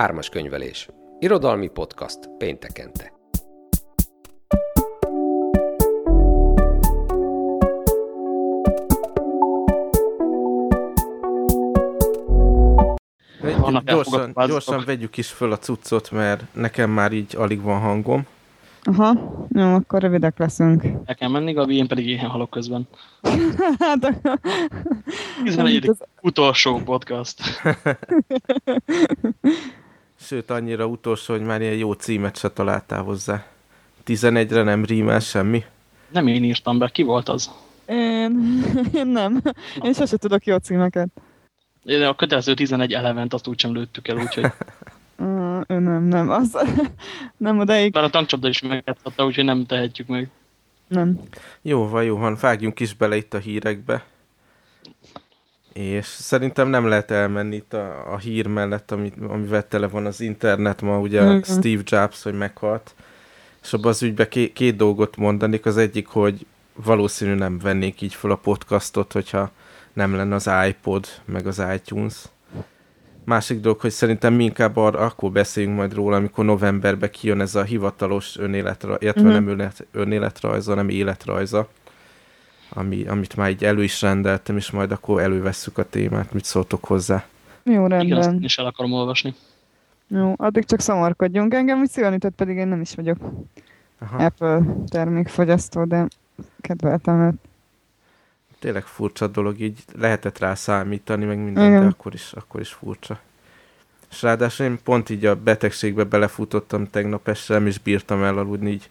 Ármas könyvelés. Irodalmi podcast péntekente. Gyorsan, gyorsan vegyük is föl a cuccot, mert nekem már így alig van hangom. Aha, jó, akkor rövidek leszünk. El kell menni, Gabi, én pedig éhen halok közben. hát, 11. Az... utolsó podcast. Sőt, annyira utolsó, hogy már ilyen jó címet se találtál hozzá. 11-re nem rímel semmi? Nem én írtam be, ki volt az? Én, én nem. Én sose tudok jó címeket. Én a kötelező 11 elevent azt úgysem lőttük el, úgyhogy... Uh, nem, nem, az nem odaig. Bár a tankcsapda is megjátszotta, úgyhogy nem tehetjük meg. Nem. Jó van, jó van, vágjunk is bele itt a hírekbe. És szerintem nem lehet elmenni itt a, a hír mellett, ami, amivel tele van az internet ma, ugye mm-hmm. Steve Jobs, hogy meghalt. És abban az ügyben két, két dolgot mondanék. Az egyik, hogy valószínű nem vennék így fel a podcastot, hogyha nem lenne az iPod, meg az iTunes. Másik dolog, hogy szerintem mi inkább arra, akkor beszéljünk majd róla, amikor novemberben kijön ez a hivatalos önéletrajza, illetve mm-hmm. nem önélet, önéletrajza, hanem életrajza, ami, amit már így elő is rendeltem, és majd akkor elővesszük a témát, mit szóltok hozzá. Jó, rendben. Igen, azt is el akarom olvasni. Jó, addig csak szamarkodjunk engem, hogy szívanitott pedig én nem is vagyok Aha. Apple termékfogyasztó, de kedveltem őt tényleg furcsa dolog, így lehetett rá számítani, meg minden, de akkor is, akkor is furcsa. És ráadásul én pont így a betegségbe belefutottam tegnap este, nem is bírtam elaludni, így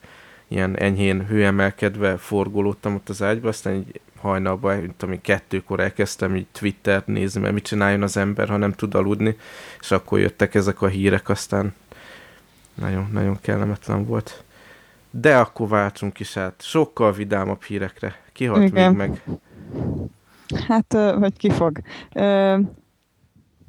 ilyen enyhén hőemelkedve forgolódtam ott az ágyba, aztán így hajnalban, mint ami kettőkor elkezdtem így Twitter nézni, mert mit csináljon az ember, ha nem tud aludni, és akkor jöttek ezek a hírek, aztán nagyon, nagyon kellemetlen volt. De akkor váltsunk is át sokkal vidámabb hírekre. Kihalt Igen. még meg? Hát, vagy ki fog.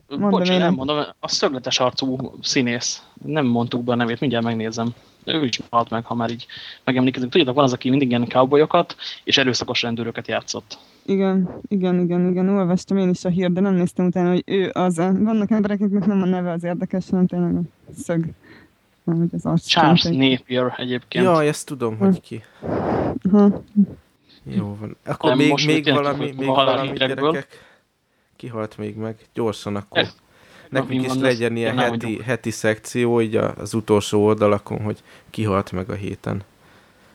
Mondom Bocs, én nem mondom, a szögletes arcú színész. Nem mondtuk be a nevét, mindjárt megnézem. Ő is halt meg, ha már így megemlékezünk. Tudjátok, van az, aki mindig ilyen cowboyokat és erőszakos rendőröket játszott. Igen, igen, igen, igen. Olvastam én is a hír, de nem néztem utána, hogy ő az. Vannak emberek, akiknek nem a neve az érdekes, hanem tényleg a szög. Hogy az Charles Napier egyébként. Ja, ezt tudom, hogy ki. Aha. Jó van. Akkor még, még valami, még valami gyerekek? Kihalt még meg? Gyorsan akkor. Ez, Nekünk is legyen ilyen heti, heti szekció, így az utolsó oldalakon, hogy kihalt meg a héten.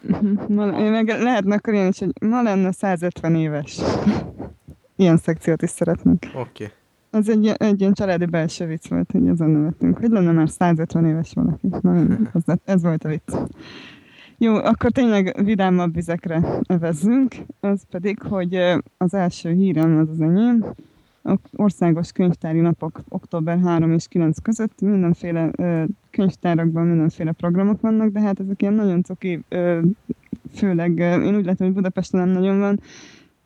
Ma, meg lehetne akkor ilyen is, hogy ma lenne 150 éves. Ilyen szekciót is szeretnénk. Oké. Okay. Az egy, egy ilyen családi belső vicc volt, hogy ezen nevetünk. Hogy lenne már 150 éves valaki? Na, ez, ez volt a vicc. Jó, akkor tényleg vidámabb vizekre evezzünk, az pedig, hogy az első hírem az az enyém, országos könyvtári napok október 3 és 9 között mindenféle könyvtárakban mindenféle programok vannak, de hát ezek ilyen nagyon coki, főleg én úgy látom, hogy Budapesten nem nagyon van,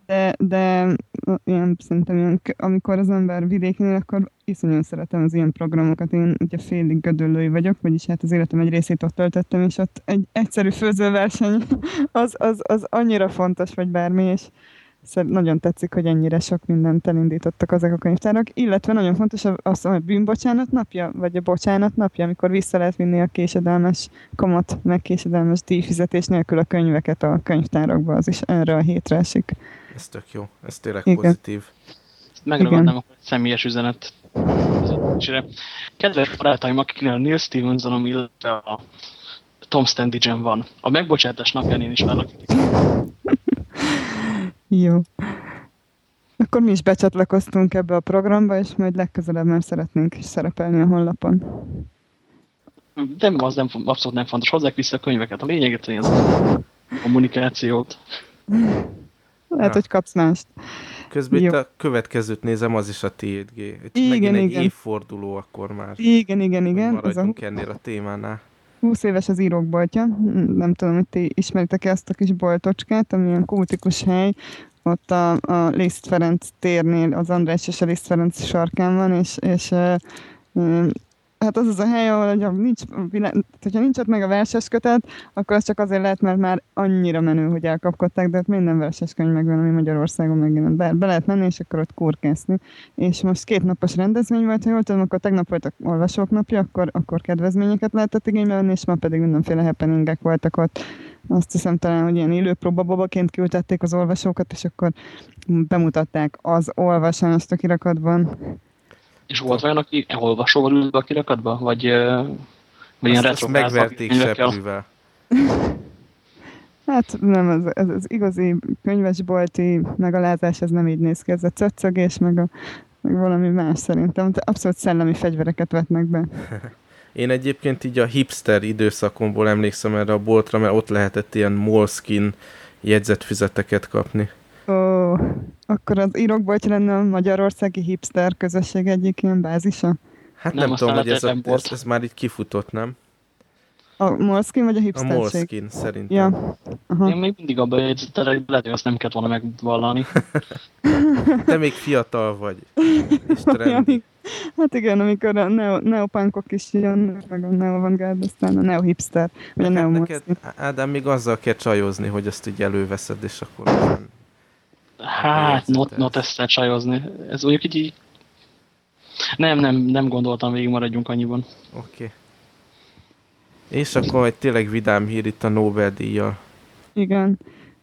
de, de ilyen, szerintem ilyen, amikor az ember vidékén, akkor iszonyan szeretem az ilyen programokat. Én ugye félig gödöllői vagyok, vagyis hát az életem egy részét ott töltöttem, és ott egy egyszerű főzőverseny az, az, az annyira fontos, vagy bármi, és nagyon tetszik, hogy ennyire sok mindent elindítottak azok a könyvtárak, illetve nagyon fontos az, a bűnbocsánat napja, vagy a bocsánat napja, amikor vissza lehet vinni a késedelmes kamat, meg késedelmes díjfizetés nélkül a könyveket a könyvtárakba, az is erre a hétre esik. Ez tök jó, ez tényleg Igen. pozitív. Megragadnám a személyes üzenet. Kedves barátaim, akiknél a Neil Stevenson, illetve a Tom Standigen van. A megbocsátás napján én is várlak. Jó. Akkor mi is becsatlakoztunk ebbe a programba, és majd legközelebb már szeretnénk is szerepelni a honlapon. De az nem, abszolút nem fontos. Hozzák vissza a könyveket. A lényeget, hogy az a kommunikációt. Lehet, ja. hogy kapsz mást. Közben Jó. itt a következőt nézem, az is a. Itt igen, igen. egy évforduló akkor már. Igen, igen, igen. Maradjunk a... ennél a témánál. 20 éves az írók boltja. Nem tudom, hogy ti ismeritek-e ezt a kis boltocskát, ami ilyen kultikus hely. Ott a, a Liszt Ferenc térnél, az András és a Liszt Ferenc sarkán van, és, és hát az az a hely, ahol hogyha nincs, hogyha nincs ott meg a verses kötet, akkor az csak azért lehet, mert már annyira menő, hogy elkapkodták, de hát minden verses könyv megvan, ami Magyarországon megjelent. Be, be lehet menni, és akkor ott kurkászni. És most két napos rendezvény volt, ha jól tudom, akkor tegnap voltak olvasók napja, akkor, akkor kedvezményeket lehetett igénybe venni, és ma pedig mindenféle happeningek voltak ott. Azt hiszem talán, hogy ilyen élő próbabobaként küldtették az olvasókat, és akkor bemutatták az olvasást a kirakatban. És volt olyan, aki olvasóval ült a kirakatba? Vagy, vagy ilyen retro megverték seprűvel. Hát nem, ez, ez, ez igazi könyvesbolti megalázás, ez nem így néz ki, ez a cöccögés, meg, a, meg valami más szerintem. De abszolút szellemi fegyvereket vetnek be. Én egyébként így a hipster időszakomból emlékszem erre a boltra, mert ott lehetett ilyen Moleskin jegyzetfüzeteket kapni. Ó, akkor az írokbolt lenne a magyarországi hipster közösség egyik ilyen bázisa? Hát nem, nem tudom, hogy ez, a, ez, ez már így kifutott, nem? A Moleskin vagy a hipsterség? A Moleskin, szerintem. Ja. Aha. Én még mindig abban jegyzetelek, lehet, hogy azt nem kellett volna megvallani. Te még fiatal vagy. És trendi. Hát igen, amikor a neo, neopunkok is jönnek, meg a neoavantgárd, aztán a neohipster, vagy a neo neked, Ádám, még azzal kell csajozni, hogy azt így előveszed, és akkor... Hát, not, not ezt csajozni. Ez mondjuk így... Nem, nem, nem gondoltam, végig maradjunk annyiban. Oké. Okay. És akkor egy tényleg vidám hír itt a Nobel-díjjal. Igen.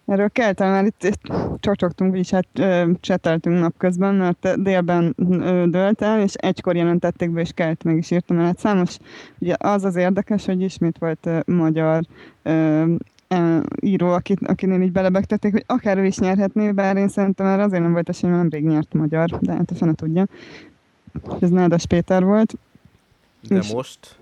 Erről kell talán itt, itt csacsogtunk, vagyis hát ö, cseteltünk napközben, mert délben ö, dölt el, és egykor jelentették be, és kelt meg is írtam el. Hát számos, ugye az az érdekes, hogy ismét volt ö, magyar ö, író, akit, akinél így belebegtették, hogy akár ő is nyerhetné, bár én szerintem már azért nem volt esély, mert nemrég nyert magyar, de hát a fene tudja. Ez Nádas Péter volt. De és, most?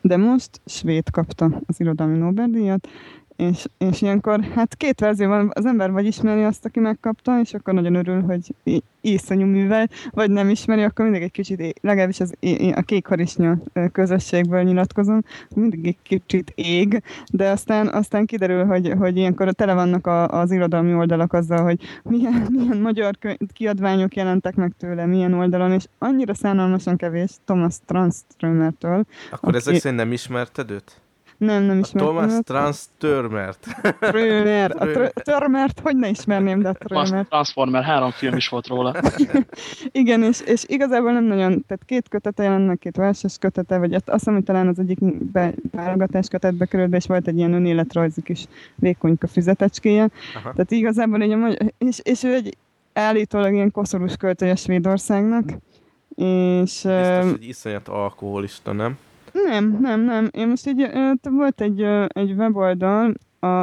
De most svéd kapta az irodalmi Nobel-díjat, és, és ilyenkor, hát két verzió van, az ember vagy ismeri azt, aki megkapta, és akkor nagyon örül, hogy iszonyú művel, vagy nem ismeri, akkor mindig egy kicsit, legalábbis az, a kék harisnya közösségből nyilatkozom, mindig egy kicsit ég, de aztán, aztán kiderül, hogy, hogy ilyenkor tele vannak a, az irodalmi oldalak azzal, hogy milyen, milyen magyar kiadványok jelentek meg tőle, milyen oldalon, és annyira szánalmasan kevés Thomas Tranströmertől. Akkor aki... ezek szerint nem ismerted őt? Nem, nem ismerem. Thomas Trans Törmert. Trömer. A Törmert, hogy ne ismerném, de a Trömert. Transformer, három film is volt róla. Igen, és, és igazából nem nagyon, tehát két kötete jelent meg, két verses kötete, vagy azt hiszem, hogy talán az egyik válogatás kötetbe került, és volt egy ilyen önéletrajzi kis vékonyka füzetecskéje. Aha. Tehát igazából egy, és, és ő egy állítólag ilyen koszorús költője Svédországnak, és... Biztos, hogy iszonyat alkoholista, nem? Nem, nem, nem. Én most egy, volt egy, egy weboldal,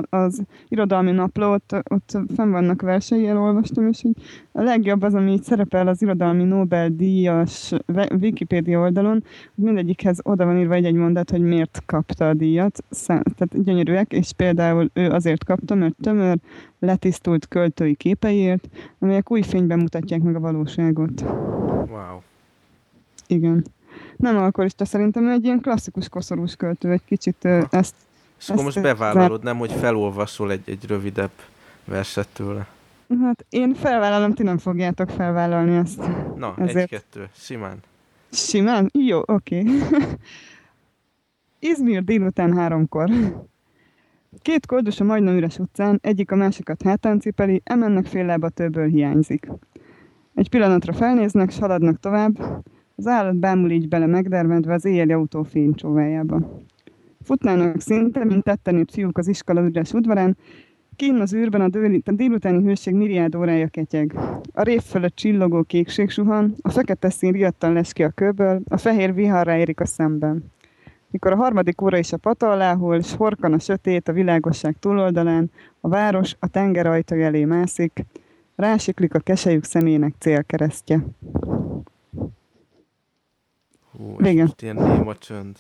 az irodalmi napló, ott, ott fenn vannak versei, elolvastam, és így a legjobb az, ami így szerepel az irodalmi Nobel-díjas Wikipédia oldalon, mindegyikhez oda van írva egy-egy mondat, hogy miért kapta a díjat, tehát gyönyörűek, és például ő azért kapta, mert tömör, letisztult költői képeiért, amelyek új fényben mutatják meg a valóságot. Wow. Igen nem alkoholista, szerintem egy ilyen klasszikus koszorús költő, egy kicsit ezt... És akkor most bevállalod, nem, hogy felolvasol egy, egy rövidebb verset tőle. Hát én felvállalom, ti nem fogjátok felvállalni ezt. Na, egy-kettő, simán. Simán? Jó, oké. Okay. Izmir délután háromkor. Két koldus a majdnem üres utcán, egyik a másikat hátán cipeli, emennek fél lába többől hiányzik. Egy pillanatra felnéznek, s haladnak tovább, az állat bámul így bele megdermedve az éjjeli autó fénycsóvájába. Futnának szinte, mint tetteni fiúk az iskola üres udvarán, Kín az űrben a, dőli, a délutáni hőség miriád órája ketyeg. A rév fölött csillogó kékség suhan, a fekete szín riadtan lesz ki a köböl, a fehér viharra érik a szemben. Mikor a harmadik óra is a pata alá hull, s horkan a sötét a világosság túloldalán, a város a tenger ajtaja elé mászik, rásiklik a kesejük szemének célkeresztje. Hú, és Igen. most ilyen néma csönd.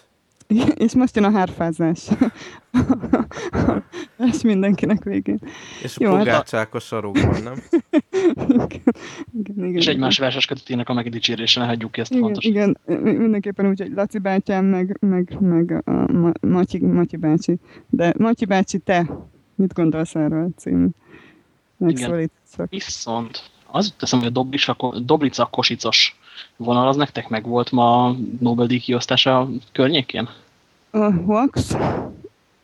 És most jön a hárfázás. és mindenkinek végén. És Jó, pogácsák hát a sarokban, nem? igen, igen, igen, és egymás verses kötetének a megdicsérése, ne hagyjuk ki ezt igen, fontos. Igen, mindenképpen úgy, hogy Laci bátyám, meg, meg, meg a Matyi, Matyi bácsi. De Matyi bácsi, te mit gondolsz erről a cím? Igen. Viszont az teszem, hogy a Dobrica, Dobricak Kosicos vonal az nektek meg volt ma Nobel-díj kiosztása környékén? A Hoax?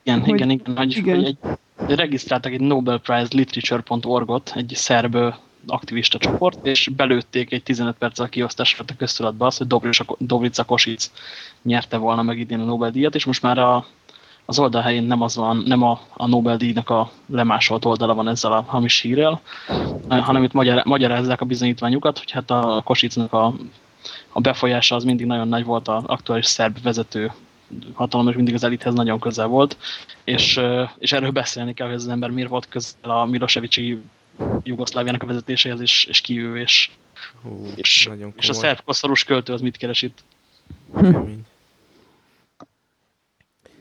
Igen, hogy, igen, igen, hogy, igen. Hogy egy, regisztráltak egy nobelprizeliterature.org-ot, egy szerb aktivista csoport, és belőtték egy 15 perccel kiosztásra a köztudatba azt, hogy Dobrica Kosic nyerte volna meg idén a Nobel-díjat, és most már a, az oldalhelyén nem, az van, nem a, a Nobel-díjnak a lemásolt oldala van ezzel a hamis hírrel, hanem itt magyar, magyarázzák a bizonyítványukat, hogy hát a Kosicnak a, a befolyása az mindig nagyon nagy volt, az aktuális szerb vezető hatalom, és mindig az elithez nagyon közel volt, és, és erről beszélni kell, hogy az ember miért volt közel a Milosevicsi Jugoszláviának a vezetéséhez, és, és ki ő, és, Hú, és, és a szerb koszorús költő az mit keres itt. Kemény.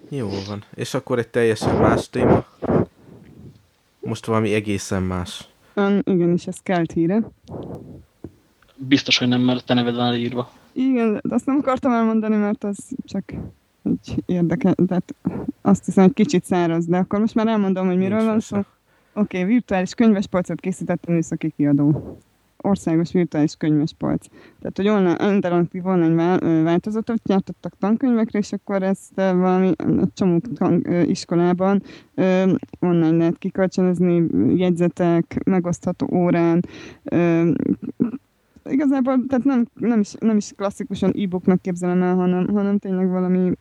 Jó van. És akkor egy teljesen más téma. Most valami egészen más. Um, igen, és ez kelt híre. Biztos, hogy nem, mert te neved van írva. Igen, de azt nem akartam elmondani, mert az csak egy érdekel, tehát azt hiszem, hogy kicsit száraz, de akkor most már elmondom, hogy miről Nincs van szó. Oké, okay, virtuális könyvespolcot készített a műszaki kiadó. Országos virtuális könyvespolc. Tehát, hogy online, interaktív online változatot gyártottak tankönyvekre, és akkor ezt valami egy csomó iskolában online lehet kikölcsönözni, jegyzetek, megosztható órán, igazából tehát nem, nem, is, nem is klasszikusan e-booknak képzelem el, hanem, hanem tényleg valami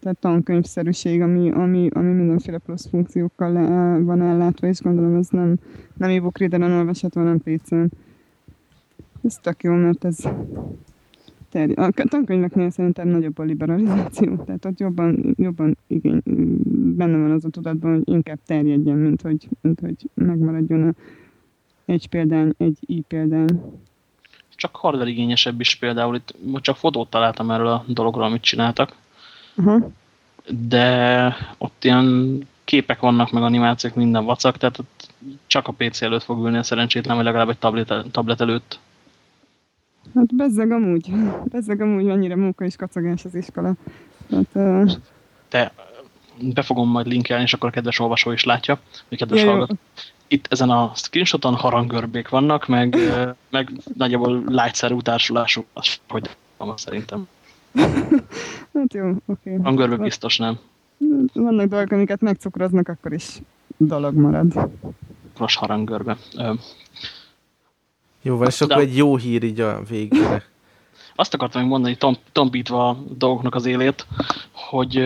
tehát tankönyvszerűség, ami, ami, ami mindenféle plusz funkciókkal le, van ellátva, és gondolom ez nem, nem e-book readeren olvasható, hanem PC-n. Ez tök jó, mert ez terjed. A tankönyveknél szerintem nagyobb a liberalizáció, tehát ott jobban, jobban igény, benne van az a tudatban, hogy inkább terjedjen, mint hogy, mint hogy megmaradjon a egy példány, egy i példány csak hardware igényesebb is például. Itt csak fotót találtam erről a dologról, amit csináltak. Uh -huh. De ott ilyen képek vannak, meg animációk, minden vacak, tehát ott csak a PC előtt fog ülni a szerencsétlen, vagy legalább egy tablet, tablet előtt. Hát bezzeg amúgy. Bezzeg amúgy annyira munka és kacagás az iskola. Hát, uh... Te be fogom majd linkelni, és akkor a kedves olvasó is látja, vagy kedves hallgató itt ezen a screenshoton harangörbék vannak, meg, meg nagyjából lágyszerű társulásuk, hogy van szerintem. hát jó, oké. Okay. Harangörbék biztos nem. Vannak dolgok, amiket megcukroznak, akkor is dolog marad. Kros harangörbe. Jó van, és akkor egy jó hír így a végére. Azt akartam még mondani, tom, tompítva a dolgoknak az élét, hogy,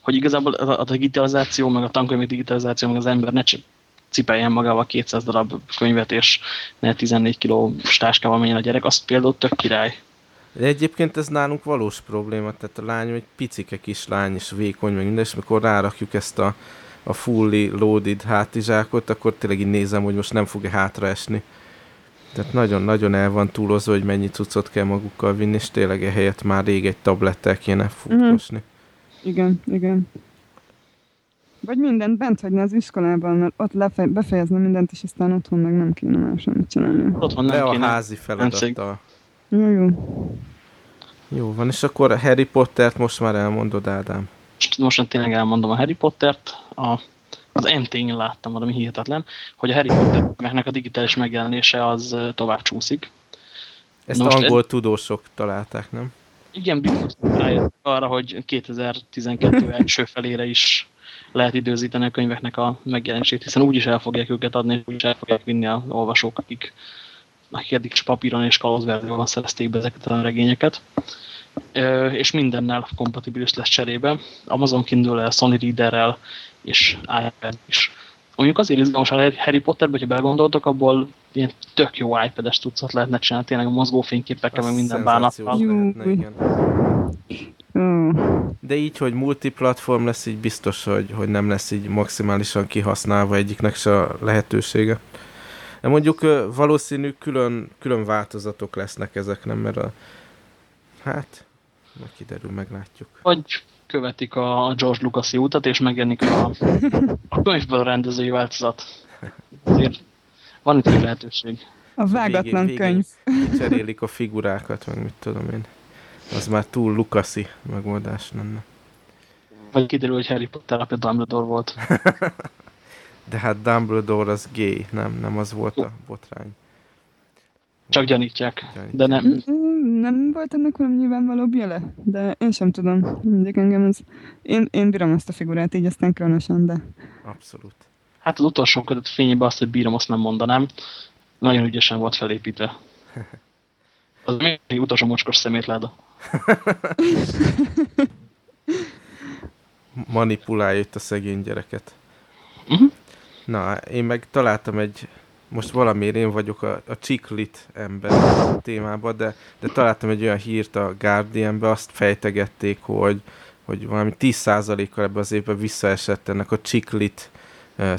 hogy igazából a digitalizáció, meg a tankönyvi digitalizáció, meg az ember ne cipeljen magával 200 darab könyvet, és ne 14 kiló stáskával menjen a gyerek, az például tök király. De egyébként ez nálunk valós probléma, tehát a lány egy picike kis lány, és vékony, meg minden, és mikor rárakjuk ezt a, a fully loaded hátizsákot, akkor tényleg így nézem, hogy most nem fog-e hátraesni. Tehát nagyon-nagyon el van túlozva, hogy mennyi cuccot kell magukkal vinni, és tényleg ehelyett már rég egy tablettel kéne futkosni. Mm. Igen, igen. Vagy mindent bent hagyni az iskolában, mert ott lefe- befejezni mindent, és aztán otthon meg nem kéne már semmit csinálni. Otthon nem De kéne. a házi feladattal. Jó, jó. Jó van, és akkor a Harry Pottert most már elmondod, Ádám. Most, most tényleg elmondom a Harry Pottert. A, az MT-n láttam valami hihetetlen, hogy a Harry Potternek a digitális megjelenése az tovább csúszik. Ezt Most angol ez... tudósok találták, nem? Igen, biztos arra, hogy 2012 első felére is lehet időzíteni a könyveknek a megjelenését, hiszen úgyis el fogják őket adni, úgyis el fogják vinni a olvasók, akik, akik eddig is papíron és kalózverzióban szerezték be ezeket a regényeket. És mindennel kompatibilis lesz cserébe. Amazon Kindle-el, Sony Reader-rel és iPad is. Mondjuk azért izgalmas a Harry Potterben, hogyha belegondoltok, abból ilyen tök jó iPad-es tucat lehetne csinálni, tényleg a mozgó fényképekkel, meg minden bánattal. De így, hogy multiplatform lesz, így biztos, hogy, hogy nem lesz így maximálisan kihasználva egyiknek se a lehetősége. De mondjuk valószínű külön, külön változatok lesznek ezek, nem? Mert a... Hát, majd kiderül, meglátjuk. Vagy követik a George Lucas-i utat, és megjelenik a, a könyvből rendezői változat. Azért van itt egy lehetőség. A vágatlan végén, könyv. Cserélik a figurákat, meg mit tudom én. Az már túl lukaszi megoldás lenne. Vagy kiderül, hogy Harry Potter apja Dumbledore volt. De hát Dumbledore az gay, nem, nem az volt a botrány. Csak gyanítják, gyanítják. de nem. Nem volt ennek valami nyilvánvalóbb jele, de én sem tudom. Mindig engem ez... Én, én bírom ezt a figurát, így aztán különösen, de... Abszolút. Hát az utolsó kötet fényében azt, hogy bírom, azt nem mondanám. Nagyon ügyesen volt felépítve. Az még utolsó mocskos szemétláda. Manipulálja itt a szegény gyereket. Uh mhm. -huh. Na, én meg találtam egy, most valamiért én vagyok a, a csiklit ember témában, de, de találtam egy olyan hírt a Guardianbe, azt fejtegették, hogy, hogy valami 10%-kal ebbe az évben visszaesett ennek a csiklit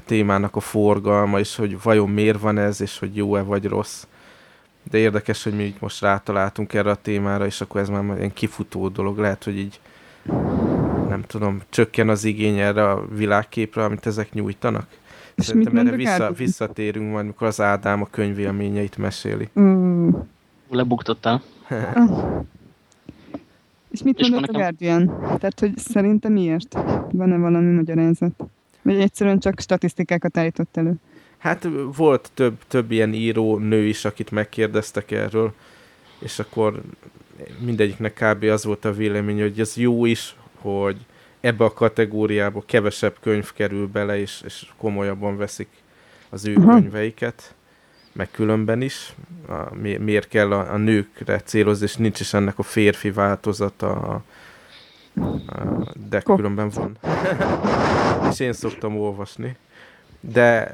témának a forgalma, és hogy vajon miért van ez, és hogy jó-e vagy rossz. De érdekes, hogy mi így most rátaláltunk erre a témára, és akkor ez már ilyen kifutó dolog. Lehet, hogy így nem tudom, csökken az igény erre a világképre, amit ezek nyújtanak. És Szerintem erre vissza, visszatérünk majd, amikor az Ádám a könyvélményeit meséli. Mm. Lebuktottál. És mit mondott a Guardian? Tehát, hogy szerintem miért? Van-e valami magyarázat? Vagy egyszerűen csak statisztikákat állított elő? Hát volt több, több ilyen író nő is, akit megkérdeztek erről, és akkor mindegyiknek kb. az volt a vélemény, hogy ez jó is, hogy ebbe a kategóriába kevesebb könyv kerül bele, és, és komolyabban veszik az ő Aha. könyveiket, meg különben is. A, mi, miért kell a, a nőkre célozni, és nincs is ennek a férfi változata, a, a, de különben van. és én szoktam olvasni. De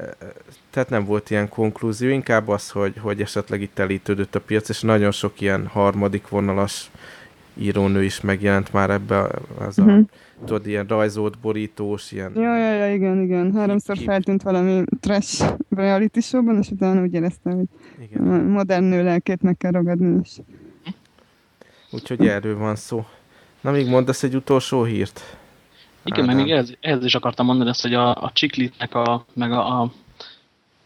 tehát nem volt ilyen konklúzió, inkább az, hogy, hogy esetleg itt elítődött a piac, és nagyon sok ilyen harmadik vonalas írónő is megjelent már ebbe az uh-huh. a, mhm. Tudod, ilyen rajzolt borítós, ilyen... Ja, ja, ja, igen, igen. Háromszor kip... feltűnt valami trash reality showban, és utána úgy éreztem, hogy igen. modern nő lelkét meg kell ragadni, és... Úgyhogy erről van szó. Na, még mondasz egy utolsó hírt? Igen, mert még ehhez, ehhez is akartam mondani ezt, hogy a, a csiklitnek, a, meg a, a,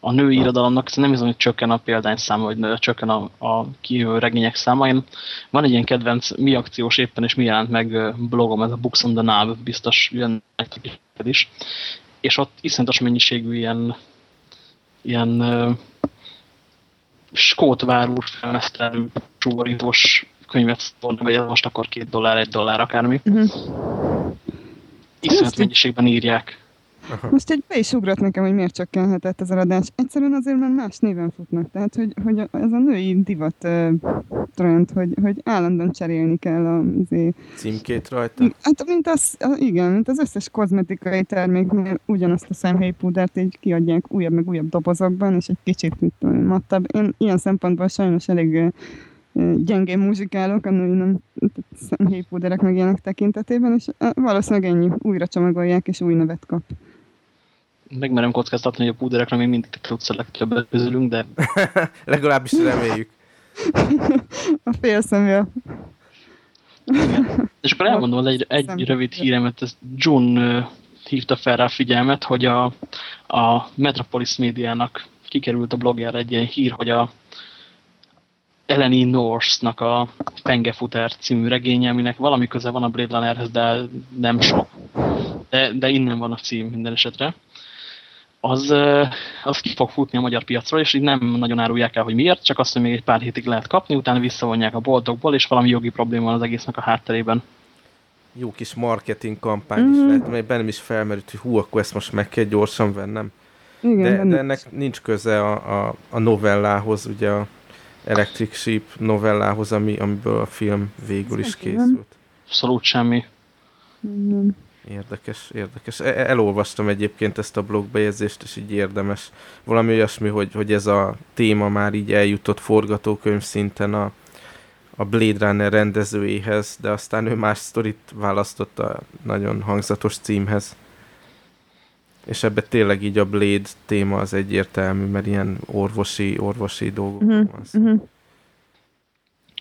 a női irodalomnak nem hiszem, hogy csökken a példányszáma, vagy csökken a, a kijövő regények száma. Én, van egy ilyen kedvenc mi akciós éppen, és mi jelent meg blogom, ez a Books on the Nav, biztos jön is. És ott iszonyatos mennyiségű ilyen, ilyen uh, skótvárúr felmesztelő csúborítós könyvet szólnak, vagy most akkor két dollár, egy dollár akármi. Uh mhm. -huh iszonyat mennyiségben írják. Aha. Most egy be is ugrott nekem, hogy miért csökkenhetett az eladás. Egyszerűen azért, mert más néven futnak. Tehát, hogy, hogy ez a női divat uh, trend, hogy, hogy állandóan cserélni kell a... Azért... Címkét rajta? Hát, mint az, igen, mint az összes kozmetikai terméknél ugyanazt a szemhéjpúdert így kiadják újabb meg újabb dobozokban, és egy kicsit mit tudom, mattabb. Én ilyen szempontból sajnos elég gyengén muzsikálok, a női nem héjpúderek meg ilyenek tekintetében, és valószínűleg ennyi, újra csomagolják, és új nevet kap. Megmerem kockáztatni, hogy a púderekre még mindig tudsz a legtöbbet közülünk, de... Legalábbis reméljük. a félszemja. És akkor elmondom egy, egy rövid híremet, ez John hívta fel rá figyelmet, hogy a, a Metropolis médiának kikerült a blogjára egy ilyen hír, hogy a Eleni Norse-nak a Pengefuter című regénye, aminek valami köze van a Blade Runnerhez, de nem sok. De, de innen van a cím minden esetre. Az, az ki fog futni a magyar piacról, és így nem nagyon árulják el, hogy miért, csak azt, hogy még egy pár hétig lehet kapni, utána visszavonják a boltokból, és valami jogi probléma van az egésznek a hátterében. Jó kis marketing kampány mm. is lehet, mert bennem is felmerült, hogy hú, akkor ezt most meg kell gyorsan vennem. Igen, de, de ennek nincs köze a, a, a novellához, ugye a Electric Sheep novellához, ami, amiből a film végül is készült. Abszolút semmi. Érdekes, érdekes. E, elolvastam egyébként ezt a blogbejegyzést, és így érdemes. Valami olyasmi, hogy, hogy ez a téma már így eljutott forgatókönyv szinten a, a Blade Runner rendezőjéhez, de aztán ő más sztorit választott a nagyon hangzatos címhez. És ebbe tényleg így a Blade téma az egyértelmű, mert ilyen orvosi, orvosi dolgok. Mhm, van szó. Uh-huh.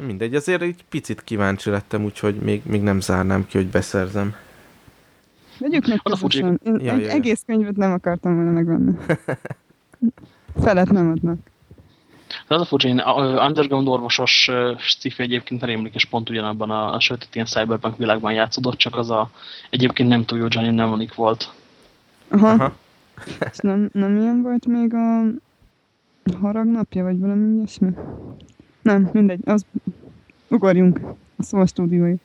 Mindegy, azért egy picit kíváncsi lettem, úgyhogy még, még nem zárnám ki, hogy beszerzem. Vegyük meg közösen. Én ja, egy ja, egész könyvet nem akartam volna megvenni. Felet nem adnak. De az a furcsa, én underground orvosos sci egyébként rémlik, és pont ugyanabban a, a sötét ilyen cyberpunk világban játszódott, csak az a egyébként nem túl jó Johnny Mnemonic volt. Aha. Aha. nem, nem ilyen volt még a harag napja, vagy valami ilyesmi? Nem, mindegy, az ugorjunk a szó stúdiói.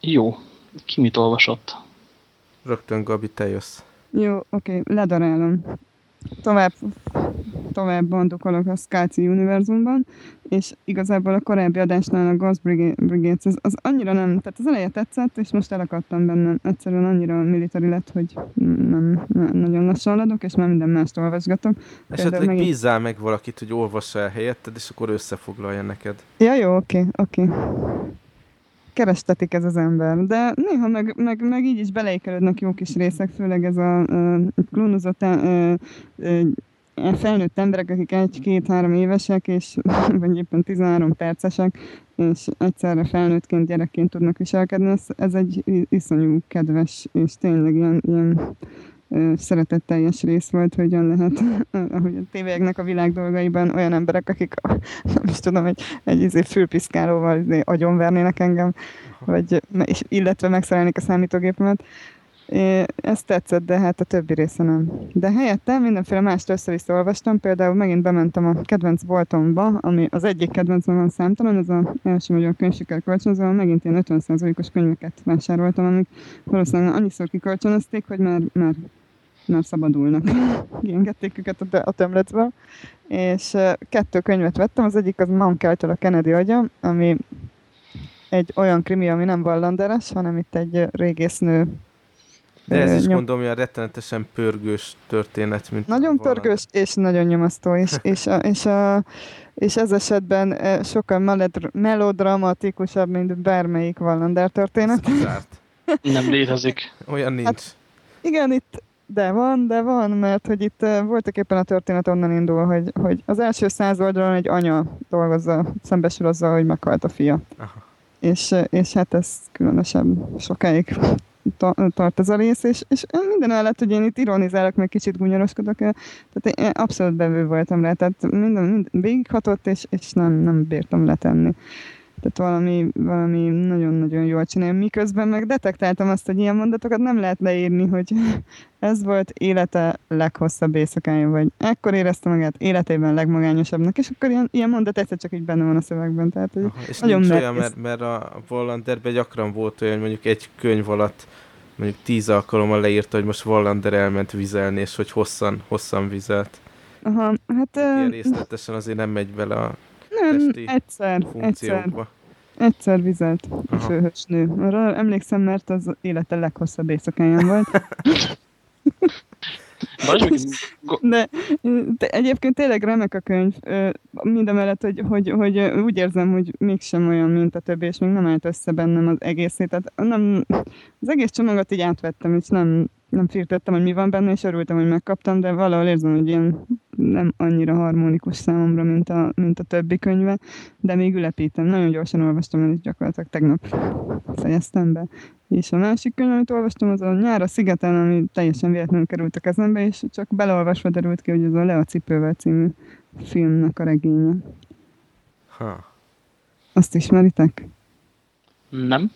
Jó. Ki mit olvasott? Rögtön Gabi, te jössz. Jó, oké, okay, ledarálom. Tovább, tovább bandokolok a Skáci univerzumban, és igazából a korábbi adásnál a Ghost Brigades az, az annyira nem, tehát az eleje tetszett, és most elakadtam benne. Egyszerűen annyira militari lett, hogy nem, nem nagyon lassan ladok, és már minden mást olvasgatok. Esetleg megint... bízzál meg valakit, hogy olvassa el helyetted, és akkor összefoglalja neked. Ja, jó, oké, okay, oké. Okay kerestetik ez az ember, de néha meg, meg, meg így is beleikelődnek jó kis részek, főleg ez a uh, klónozott uh, uh, felnőtt emberek, akik egy-két-három évesek, és vagy éppen 13 percesek, és egyszerre felnőttként, gyerekként tudnak viselkedni, ez, ez egy iszonyú kedves, és tényleg ilyen, ilyen szeretetteljes rész volt, hogy hogyan lehet, ahogy a tévéknek a világ dolgaiban olyan emberek, akik nem is tudom, egy, egy izé fülpiszkálóval izé agyonvernének engem, vagy, illetve megszerelnék a számítógépemet. Ez tetszett, de hát a többi része nem. De helyette mindenféle mást össze-vissza olvastam, például megint bementem a kedvenc boltomba, ami az egyik kedvencem van számtalan, ez az első magyar könyvsiker kölcsönző, megint ilyen 50%-os könyveket vásároltam, amik valószínűleg annyiszor kikölcsönözték, hogy már, már már szabadulnak. Engedték őket a, a tömletbe. És kettő könyvet vettem, az egyik az Mankeltől a Kennedy agya, ami egy olyan krimi, ami nem vallanderes, hanem itt egy régésznő de ez is nyom... gondolom, hogy a rettenetesen pörgős történet, mint Nagyon pörgős, és nagyon nyomasztó, és, és, a, és, a, és ez esetben sokkal melodramatikusabb, mint bármelyik Wallander történet. Nem létezik. Olyan nincs. Hát, igen, itt de van, de van, mert hogy itt voltak éppen a történet onnan indul, hogy, hogy az első száz oldalon egy anya dolgozza, szembesül azzal, hogy meghalt a fia. Aha. És, és hát ez különösen sokáig tart ez a rész, és, és minden mellett, hogy én itt ironizálok, meg kicsit gúnyoloskodok, tehát én abszolút bevő voltam rá, tehát minden, minden végighatott, és, és nem, nem bírtam letenni. Tehát valami, valami nagyon-nagyon jól csinálja. Miközben meg detektáltam azt, hogy ilyen mondatokat nem lehet leírni, hogy ez volt élete leghosszabb éjszakája, vagy ekkor érezte magát életében legmagányosabbnak, és akkor ilyen, ilyen mondat egyszer csak így benne van a szövegben. Tehát, hogy Aha, és nagyon nincs olyan, mert, mert a Wallanderben gyakran volt olyan, hogy mondjuk egy könyv alatt mondjuk tíz alkalommal leírta, hogy most Wallander elment vizelni, és hogy hosszan, hosszan vizelt. Aha, hát... Ilyen részletesen azért nem megy bele a nem, egyszer, egyszer. Egyszer vizelt a főhősnő. Arra emlékszem, mert az élete leghosszabb éjszakáján volt. de, de egyébként tényleg remek a könyv, mindemellett, hogy, hogy, hogy úgy érzem, hogy mégsem olyan, mint a többi, és még nem állt össze bennem az egészét. Tehát nem, az egész csomagot így átvettem, és nem, nem firtettem, hogy mi van benne, és örültem, hogy megkaptam, de valahol érzem, hogy ilyen nem annyira harmonikus számomra, mint a, mint a többi könyve, de még ülepítem. Nagyon gyorsan olvastam el, és gyakorlatilag tegnap fejeztem be. És a másik könyv, amit olvastam, az a Nyár a szigeten, ami teljesen véletlenül került a kezembe, és csak beleolvasva derült ki, hogy ez a Lea cipővel című filmnek a regénye. Ha. Azt ismeritek? Nem.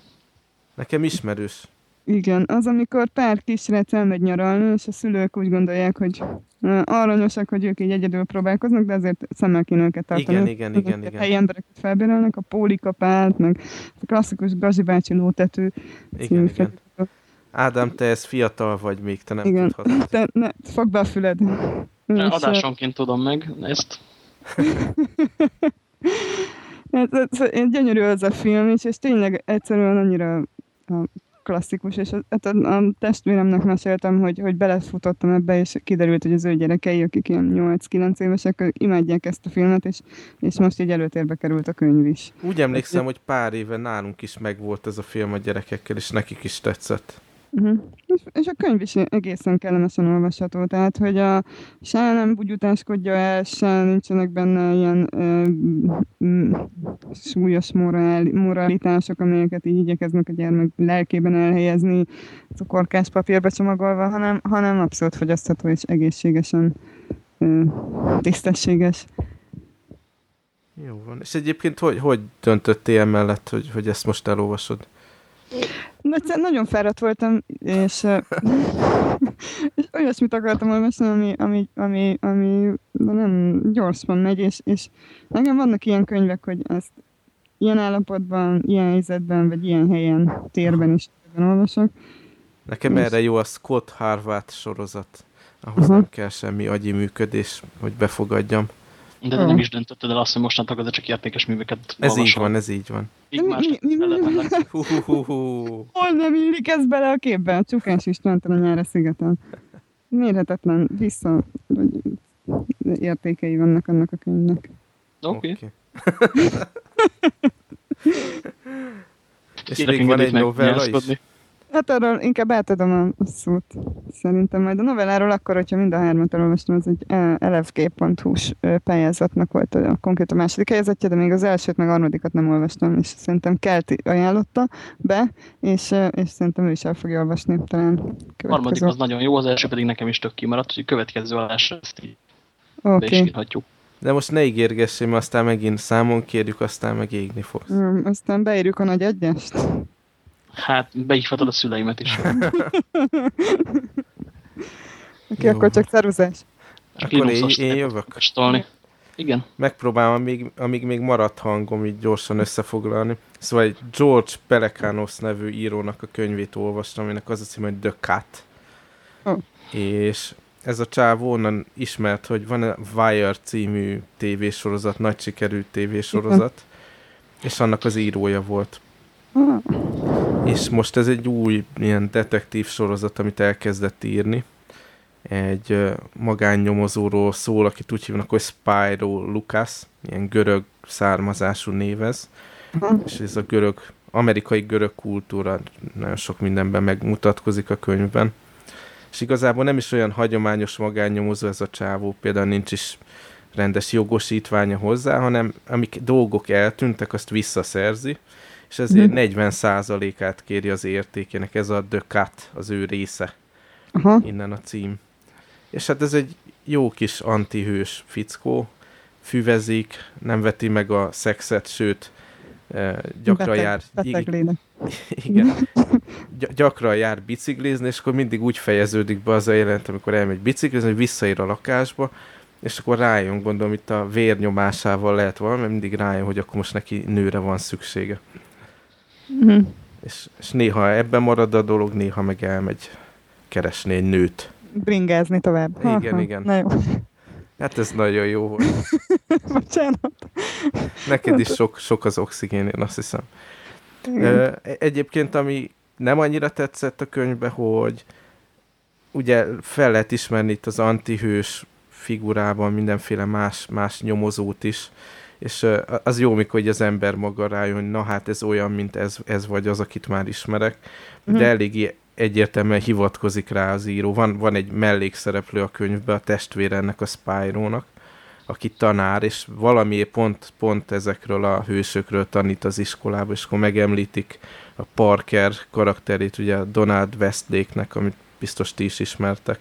Nekem ismerős. Igen, az, amikor pár kisrác elmegy nyaralni, és a szülők úgy gondolják, hogy aranyosak, hogy ők így egyedül próbálkoznak, de azért szemmel kéne őket tartani. Igen, igen, igen. igen. Helyi embereket felbérelnek, a pólikapát, meg a klasszikus Gazi bácsi lótető. Igen, igen. Ádám, te ez fiatal vagy még, te nem igen. tudhatod. Te ne, fogd be a füled. Adásonként tudom meg ezt. ez, ez, ez, gyönyörű az a film, és, és tényleg egyszerűen annyira klasszikus, és hát a, a testvéremnek meséltem, hogy, hogy belefutottam ebbe, és kiderült, hogy az ő gyerekei, akik ilyen 8-9 évesek, imádják ezt a filmet, és, és most így előtérbe került a könyv is. Úgy emlékszem, hogy pár éve nálunk is megvolt ez a film a gyerekekkel, és nekik is tetszett. Uh-huh. És, és a könyv is egészen kellemesen olvasható, tehát hogy a se nem bugyutáskodja el, se nincsenek benne ilyen ö, súlyos morál, moralitások, amelyeket így igyekeznek a gyermek lelkében elhelyezni, cukorkás papírba csomagolva, hanem, hanem abszolút fogyasztható és egészségesen ö, tisztességes. Jó van. És egyébként hogy, hogy döntöttél mellett, hogy, hogy ezt most elolvasod? Nagyon fáradt voltam, és, és olyasmit akartam olvasni, ami, ami, ami, ami nem gyorsan megy, és, és nekem vannak ilyen könyvek, hogy ezt ilyen állapotban, ilyen helyzetben, vagy ilyen helyen, térben is olvasok. Nekem és... erre jó a Scott Harvard sorozat. Ahhoz uh-huh. nem kell semmi agyi működés, hogy befogadjam. De te nem is döntötted el azt, hogy mostantól kezdve csak értékes műveket Ez olvasol. így van, ez így van. Mi, mi, Hol nem illik ez bele a képbe? A Csukás Istvántól a nyára szigeten. Mérhetetlen vissza, vagy értékei vannak annak a könyvnek. Oké. Okay. És még van egy novella is? Hát arról inkább átadom a szót. Szerintem majd a novelláról akkor, hogyha mind a hármat elolvastam, az egy elefg.hu-s pályázatnak volt a, konkrét a második helyzetje, de még az elsőt meg a harmadikat nem olvastam, és szerintem Kelti ajánlotta be, és, és szerintem ő is el fogja olvasni talán. A harmadik az nagyon jó, az első pedig nekem is tök kimaradt, hogy következő adásra ezt így okay. De most ne ígérgessé, mert aztán megint számon kérjük, aztán meg égni fogsz. Mm, aztán beírjuk a nagy egyest. Hát beihvatod a szüleimet is. Oké, okay, akkor csak szeruzás. Akkor én, én jövök. Stolni. Igen. Megpróbálom, amíg, amíg még maradt hangom, így gyorsan összefoglalni. Szóval egy George Pelecanos nevű írónak a könyvét olvastam, aminek az a cím, hogy The Cat. Oh. És ez a csávó onnan ismert, hogy van a Wire című tévésorozat, nagy sikerű tévésorozat, és annak az írója volt. Oh. És most ez egy új ilyen detektív sorozat, amit elkezdett írni. Egy magánnyomozóról szól, akit úgy hívnak, hogy Spyro Lucas, ilyen görög származású névez. Uh-huh. És ez a görög, amerikai görög kultúra nagyon sok mindenben megmutatkozik a könyvben. És igazából nem is olyan hagyományos magánnyomozó ez a csávó, például nincs is rendes jogosítványa hozzá, hanem amik dolgok eltűntek, azt visszaszerzi, és ezért mm. 40%-át kéri az értékének, ez a The Cut, az ő része. Aha. Innen a cím. És hát ez egy jó kis antihős fickó, füvezik, nem veti meg a szexet, sőt, eh, gyakran beteg, jár... Beteg igen. Gyakran jár biciklizni, és akkor mindig úgy fejeződik be az a jelent, amikor elmegy biciklizni, hogy visszaér a lakásba, és akkor rájön, gondolom, itt a vérnyomásával lehet valami, mert mindig rájön, hogy akkor most neki nőre van szüksége. Mm. És, és néha ebben marad a dolog, néha meg elmegy keresni egy nőt. Bringázni tovább. Igen, ha, igen. Na jó. Hát ez nagyon jó volt. Bocsánat. Neked is sok, sok az oxigén, én azt hiszem. Igen. Egyébként, ami nem annyira tetszett a könyvbe, hogy ugye fel lehet ismerni itt az antihős figurában mindenféle más, más nyomozót is, és az jó, mikor az ember maga rájön, hogy na hát ez olyan, mint ez, ez vagy az, akit már ismerek, de mm. eléggé egyértelműen hivatkozik rá az író. Van, van egy mellékszereplő a könyvben, a testvére ennek a Spyro-nak, aki tanár, és valami pont, pont ezekről a hősökről tanít az iskolában, és akkor megemlítik a Parker karakterét, ugye a Donald Westlake-nek, amit biztos ti is ismertek,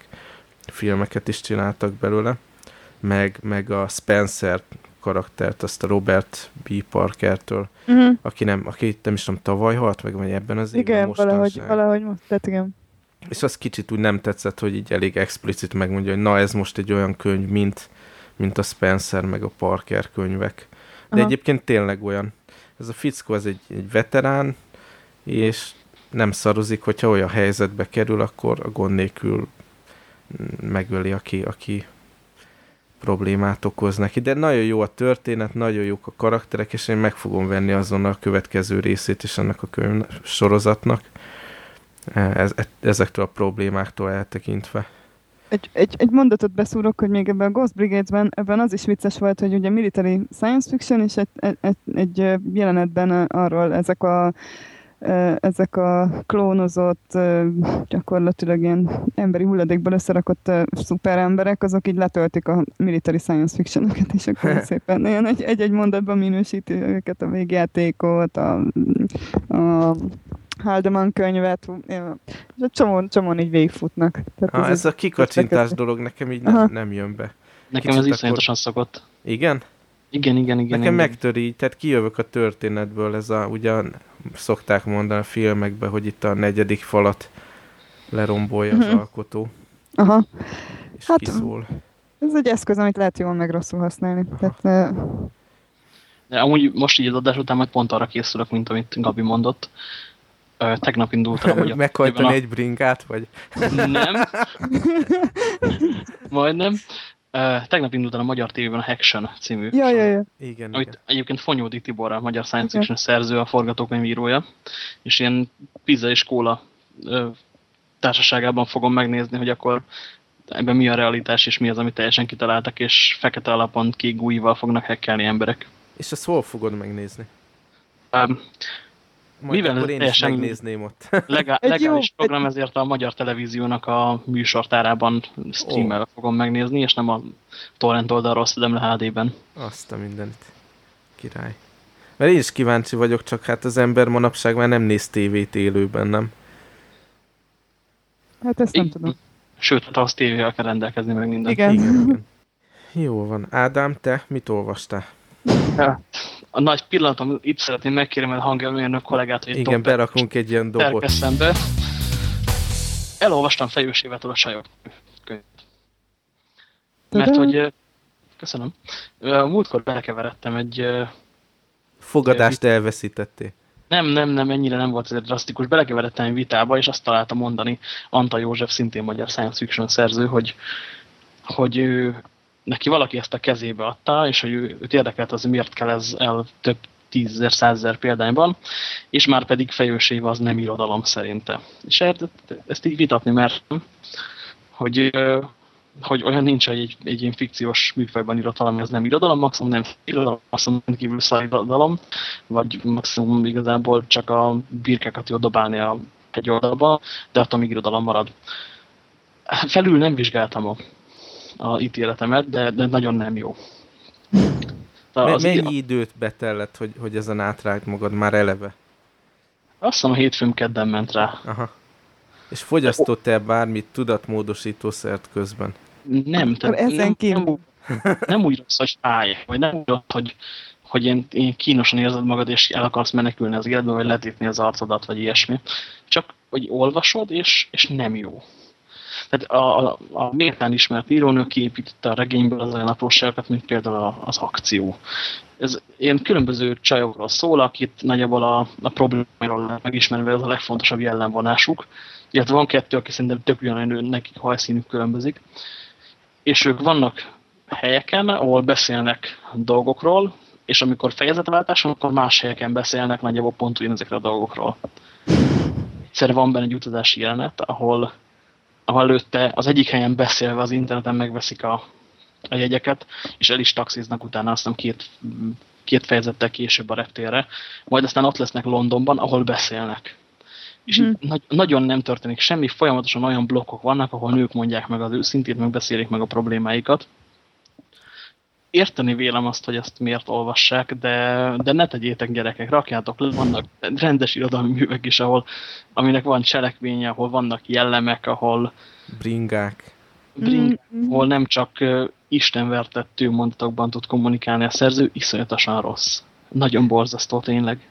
filmeket is csináltak belőle, meg, meg a Spencer karaktert, azt a Robert B. Parkertől, uh-huh. aki nem, aki nem is tudom, tavaly halt meg, vagy ebben az évben Igen, valahogy, valahogy most, tehát igen. És az kicsit úgy nem tetszett, hogy így elég explicit megmondja, hogy na ez most egy olyan könyv, mint, mint a Spencer meg a Parker könyvek. De Aha. egyébként tényleg olyan. Ez a fickó, ez egy, egy veterán, és nem szarozik, hogyha olyan helyzetbe kerül, akkor a gond nélkül megöli, aki, aki problémát okoz neki. De nagyon jó a történet, nagyon jók a karakterek, és én meg fogom venni azon a következő részét is ennek a könyv sorozatnak. Ez, ezektől a problémáktól eltekintve. Egy, egy, egy mondatot beszúrok, hogy még ebben a Ghost Brigades-ben ebben az is vicces volt, hogy ugye military science fiction, és egy, egy, egy jelenetben arról ezek a ezek a klónozott, gyakorlatilag ilyen emberi hulladékból összerakott szuperemberek, azok így letöltik a military science fiction és akkor szépen ilyen egy-egy mondatban minősíti őket a végjátékot, a, a Haldeman könyvet, és a csomó, csomón így végigfutnak. Tehát ha, ez, ez a kikacsintás dolog nekem így nem, nem jön be. Nekem Kicsit ez iszonyatosan akkor... szokott. Igen? Igen, igen, igen. Nekem igen. megtöri, tehát kijövök a történetből, ez a, ugyan szokták mondani a filmekben, hogy itt a negyedik falat lerombolja uh-huh. az mhm. alkotó. Aha. És hát, kiszól. Ez egy eszköz, amit lehet jól meg rosszul használni. Tehát, de amúgy most így az adás után majd pont arra készülök, mint amit Gabi mondott. Tegnap indult el, hogy... Meghajtani a... egy bringát, vagy? Nem. Majdnem. Uh, tegnap indult el a magyar tévében a Haction című. Ja, ja, ja. Igen, amit igen. egyébként Fonyódi Tibor, a magyar science fiction szerző, a forgatókönyvírója, és ilyen pizza és kóla uh, társaságában fogom megnézni, hogy akkor ebben mi a realitás, és mi az, amit teljesen kitaláltak, és fekete alapon kék gújival fognak hekkelni emberek. És ezt hol fogod megnézni? Um, Majd mivel akkor én is megnézném ott. Legá legális jó, program, ezért a magyar televíziónak a műsortárában streamel oh. fogom megnézni, és nem a torrent oldalról szedem le HD-ben. Azt a mindenit. Király. Mert én is kíváncsi vagyok, csak hát az ember manapság már nem néz tévét élőben, nem? Hát ezt nem I tudom. Sőt, hát az tévével kell rendelkezni meg minden. Igen. Igen. Jó van. Ádám, te mit olvastál? A nagy pillanatom, itt szeretném megkérni a hangelmérnök kollégát, hogy Igen, berakunk egy ilyen dobot. Be. Elolvastam fejősévetől a sajok könyvet. Mert hogy, köszönöm, múltkor belekeveredtem egy... Fogadást elveszítettél. Nem, nem, nem, ennyire nem volt ez drasztikus. Belekeveredtem egy vitába, és azt találtam mondani Anta József, szintén magyar science fiction szerző, hogy, hogy ő, neki valaki ezt a kezébe adta, és hogy ő, őt érdekelt az, miért kell ez el több tízezer, százezer példányban, és már pedig fejősév az nem irodalom szerinte. És ezt így vitatni mert hogy hogy olyan nincs, hogy egy, egy ilyen fikciós műfajban írott valami, az nem irodalom, maximum nem irodalom, maximum kívül irodalom, vagy maximum igazából csak a birkákat jól dobálni a egy oldalba, de attól még irodalom marad. Felül nem vizsgáltam a, a ítéletemet, de, de nagyon nem jó. Az Mennyi időt betellett, hogy, hogy ezen átrált magad már eleve? Azt hiszem a hétfőm kedden ment rá. Aha. És fogyasztott-e bármit tudatmódosítószert közben? Nem, tehát ezen nem, kívül. nem, nem úgy rossz, hogy fáj, vagy nem úgy rossz, hogy, hogy én, én kínosan érzed magad, és el akarsz menekülni az életbe, vagy letépni az arcodat, vagy ilyesmi. Csak, hogy olvasod, és, és nem jó. Tehát a, a, a méltán ismert írónő kiépítette a regényből az olyan apróságokat, mint például az akció. Ez ilyen különböző csajokról szól, akit nagyjából a, a problémáról megismerve ez a legfontosabb jellemvonásuk. Illetve van kettő, aki szerintem tök ugyanolyan, nekik hajszínük különbözik és ők vannak helyeken, ahol beszélnek dolgokról, és amikor fejezetváltás van, akkor más helyeken beszélnek nagyjából pont ugyanezekre a dolgokról. Egyszer van benne egy utazási jelenet, ahol, előtte az egyik helyen beszélve az interneten megveszik a, a jegyeket, és el is taxiznak utána azt két, két fejezettel később a reptérre, majd aztán ott lesznek Londonban, ahol beszélnek és hmm. nagy, nagyon nem történik semmi, folyamatosan olyan blokkok vannak, ahol nők mondják meg az őszintét, meg beszélik meg a problémáikat. Érteni vélem azt, hogy ezt miért olvassák, de, de ne tegyétek gyerekek, rakjátok le, vannak rendes irodalmi művek is, ahol, aminek van cselekménye, ahol vannak jellemek, ahol... Bringák. Bringák, hmm. ahol nem csak uh, istenvertettő mondatokban tud kommunikálni a szerző, iszonyatosan rossz. Nagyon borzasztó tényleg.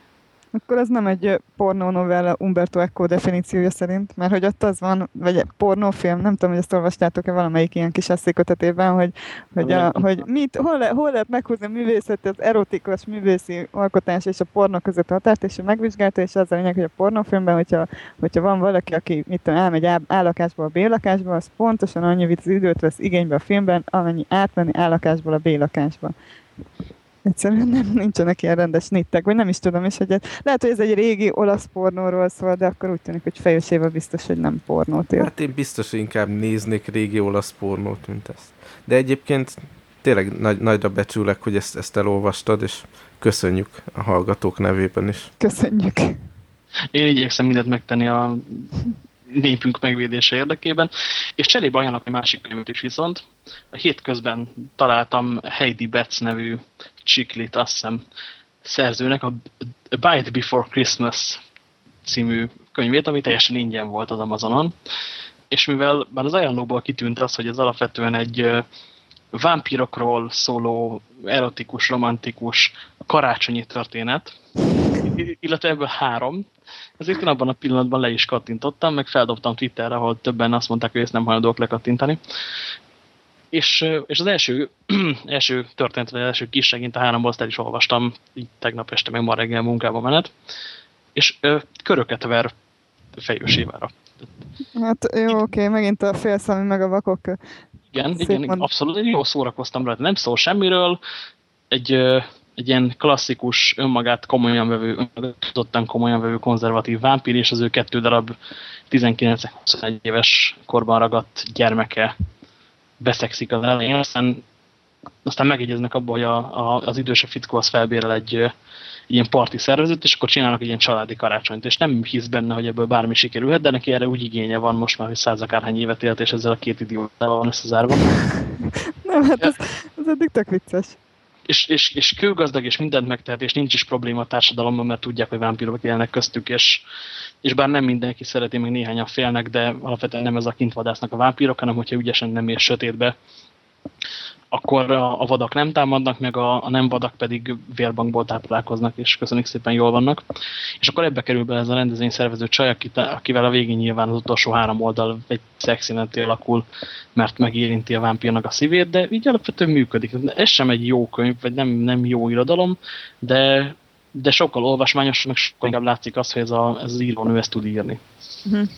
Akkor ez nem egy pornónovella Umberto Eco definíciója szerint, mert hogy ott az van, vagy egy pornófilm, nem tudom, hogy ezt olvastátok-e valamelyik ilyen kis eszékötetében, hogy, hogy, a, hogy mit, hol, le, hol lehet meghúzni a művészet, az erotikus művészi alkotás és a pornó között határt, és ő megvizsgálta, és az a lényeg, hogy a pornófilmben, hogyha, hogyha van valaki, aki mit tudom, elmegy állakásból a B-lakásba, az pontosan annyi időt vesz igénybe a filmben, amennyi átmenni állakásból a B-lakásba egyszerűen nem, nincsenek ilyen rendes nittek, vagy nem is tudom is, hogy lehet, hogy ez egy régi olasz pornóról szól, de akkor úgy tűnik, hogy fejösével biztos, hogy nem pornót ér. Hát én biztos, hogy inkább néznék régi olasz pornót, mint ezt. De egyébként tényleg nagy, nagyra becsülek, hogy ezt, ezt elolvastad, és köszönjük a hallgatók nevében is. Köszönjük. Én igyekszem mindent megtenni a népünk megvédése érdekében, és cserébe ajánlok egy másik könyvet is viszont. A hétközben találtam Heidi Betts nevű csiklit, azt hiszem, szerzőnek a Bite Before Christmas című könyvét, ami teljesen ingyen volt az Amazonon. És mivel már az ajánlóból kitűnt az, hogy ez alapvetően egy vámpírokról szóló erotikus, romantikus, karácsonyi történet, illetve ebből három, ezért én abban a pillanatban le is kattintottam, meg feldobtam Twitterre, ahol többen azt mondták, hogy ezt nem hajlandók lekattintani. És, és az első, első történet, vagy az első kis segint a háromból azt el is olvastam, így tegnap este, meg ma reggel munkába menet, és ö, köröket ver fejősévára. Hát jó, oké, okay, megint a félszami meg a vakok. Igen, igen, igen abszolút, jó szórakoztam rajta. Nem szól semmiről, egy, egy ilyen klasszikus, önmagát komolyan vevő, tudottan komolyan vevő konzervatív vámpír, és az ő kettő darab 19-21 éves korban ragadt gyermeke beszekszik az elején, aztán, aztán megegyeznek abban, hogy a, a, az idősebb fickó az felbérel egy, ilyen parti szervezőt, és akkor csinálnak egy ilyen családi karácsonyt, és nem hisz benne, hogy ebből bármi sikerülhet, de neki erre úgy igénye van most már, hogy száz akárhány évet élt, és ezzel a két idiótával van összezárva. nem, hát ez, ez eddig tök vicces. És, és, és kőgazdag, és mindent megtehet, és nincs is probléma a társadalomban, mert tudják, hogy vámpírok élnek köztük, és, és bár nem mindenki szereti, meg néhányan félnek, de alapvetően nem ez a kintvadásznak a vámpírok, hanem hogyha ügyesen nem ér sötétbe, akkor a, a vadak nem támadnak, meg a, a nem vadak pedig vérbankból táplálkoznak, és köszönjük szépen, jól vannak. És akkor ebbe kerül be ez a rendezvény szervező csaj, akivel a végén nyilván az utolsó három oldal egy szexineté alakul, mert megérinti a vámpírnak a szívét, de így alapvetően működik. Ez sem egy jó könyv, vagy nem, nem jó irodalom, de, de sokkal olvasmányos, meg sokkal inkább látszik az, hogy ez, a, ez az írónő ezt tud írni. Uh mhm. -huh.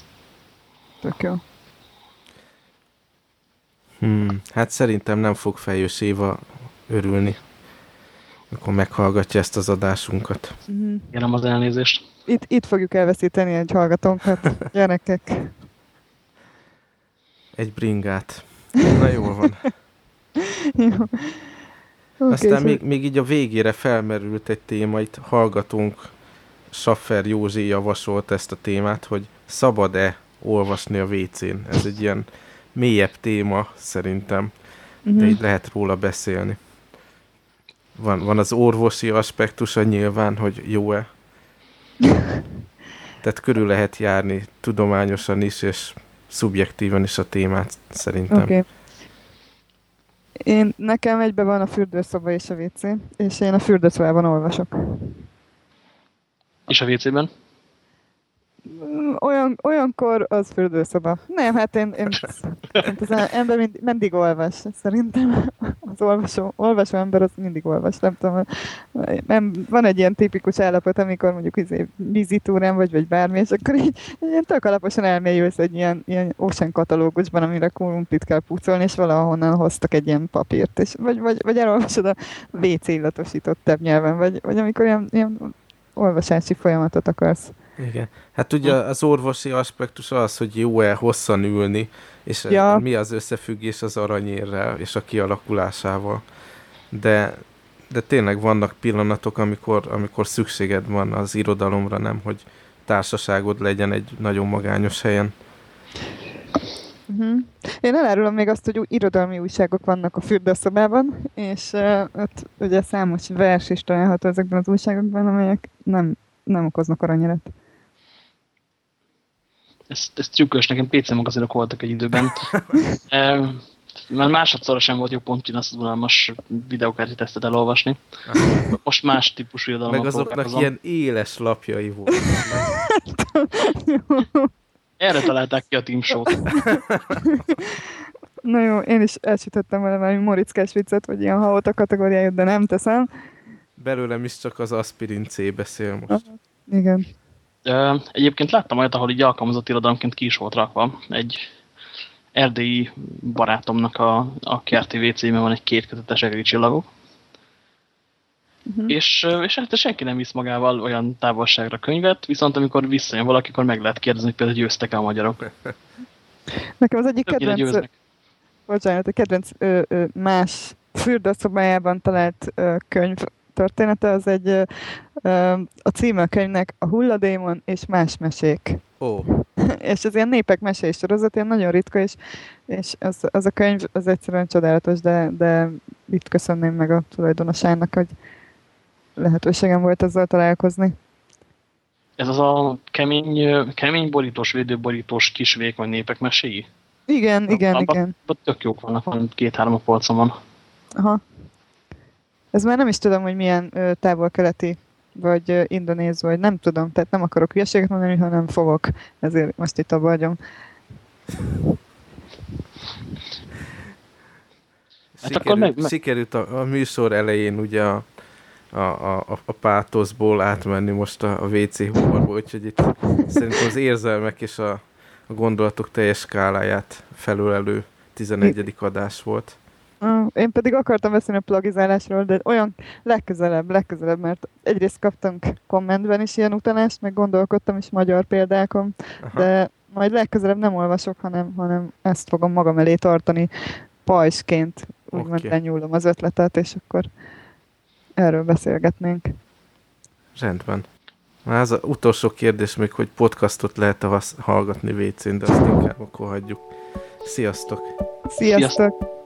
Tök jó. Hmm, hát szerintem nem fog Fejős Éva örülni, akkor meghallgatja ezt az adásunkat. Mm. Kérem az elnézést. Itt, itt fogjuk elveszíteni egy hallgatónkat, gyerekek. Egy bringát. Na jól van. jó. Okay, Aztán még, még így a végére felmerült egy téma, itt hallgatunk, Saffer Józsi javasolt ezt a témát, hogy szabad-e olvasni a WC-n. Ez egy ilyen mélyebb téma szerintem, uh-huh. de mhm. így lehet róla beszélni. Van, van az orvosi aspektusa nyilván, hogy jó-e. Tehát körül lehet járni tudományosan is, és szubjektívan is a témát szerintem. Okay. Én, nekem egybe van a fürdőszoba és a WC, és én a fürdőszobában olvasok. És a WC-ben? Olyan, olyankor az fürdőszoba. Nem, hát én, én hát az ember mind, mindig olvas, szerintem. Az olvasó, olvasó ember az mindig olvas, nem tudom. Nem, van egy ilyen tipikus állapot, amikor mondjuk izé, vizitúrán vagy, vagy bármi, és akkor így, ilyen tök alaposan elmélyülsz egy ilyen, ilyen ocean katalógusban, amire krumplit kell pucolni, és valahonnan hoztak egy ilyen papírt, és vagy, vagy, vagy elolvasod a WC illatosított nyelven, vagy, vagy amikor ilyen, ilyen olvasási folyamatot akarsz. Igen. Hát ugye az orvosi aspektus az, hogy jó-e hosszan ülni, és ja. mi az összefüggés az aranyérrel és a kialakulásával. De, de tényleg vannak pillanatok, amikor, amikor szükséged van az irodalomra, nem, hogy társaságod legyen egy nagyon magányos helyen. Uh-huh. Én elárulom még azt, hogy irodalmi újságok vannak a fürdőszobában, és uh, ott ugye számos vers is található ezekben az újságokban, amelyek nem, nem okoznak aranyeret ez, ez trükkös, nekem PC magazinok voltak egy időben. e, mert másodszorra sem volt jó pont azt az unalmas videókártya tesztet elolvasni. Most más típusú irodalmat Meg azoknak ilyen éles lapjai voltak. Erre találták ki a Team Show-t. Na jó, én is elsütöttem vele valami morickás viccet, vagy ilyen haóta kategóriáját, de nem teszem. Belőlem is csak az aspirin C beszél most. Aha, igen. Egyébként láttam olyat, ahol így alkalmazott irodalomként ki is volt rakva. Egy erdélyi barátomnak a, a kerti wc van egy kétkötetes egri csillagok. Uh -huh. és, és hát senki nem visz magával olyan távolságra könyvet, viszont amikor visszajön valaki, akkor meg lehet kérdezni, hogy például győztek -e a magyarok. Nekem az egyik kedvenc, bocsánat, a kedvenc ö, ö, más fürdőszobájában talált ö, könyv története, az egy a címe a könyvnek a Hulladémon és más mesék. Oh. és ez ilyen népek mesés sorozat, ilyen nagyon ritka, és, és az, az a könyv az egyszerűen csodálatos, de, de itt köszönném meg a tulajdonosának, hogy lehetőségem volt ezzel találkozni. Ez az a kemény, kemény borítós, védőborítós kis vékony népek meséi? Igen, igen, a, igen. A, tök jók vannak, van két-három a polcomon. Aha. Ez már nem is tudom, hogy milyen távol-keleti vagy indonéz, vagy nem tudom, tehát nem akarok hülyeséget mondani, hanem fogok, ezért most itt abba vagyom. sikerült, meg, meg... sikerült a, a műsor elején ugye a, a, a, a pátoszból átmenni most a, a WC humorból, úgyhogy itt szerintem az érzelmek és a, a gondolatok teljes skáláját felülelő 11. adás volt. Én pedig akartam beszélni a plagizálásról, de olyan legközelebb, legközelebb, mert egyrészt kaptunk kommentben is ilyen utalást, meg gondolkodtam is magyar példákon, Aha. de majd legközelebb nem olvasok, hanem, hanem ezt fogom magam elé tartani pajsként, úgymond okay. lenyúlom az ötletet, és akkor erről beszélgetnénk. Rendben. Már az utolsó kérdés még, hogy podcastot lehet hallgatni WC-n, de azt inkább akkor hagyjuk. Sziasztok! Sziasztok! Sziasztok.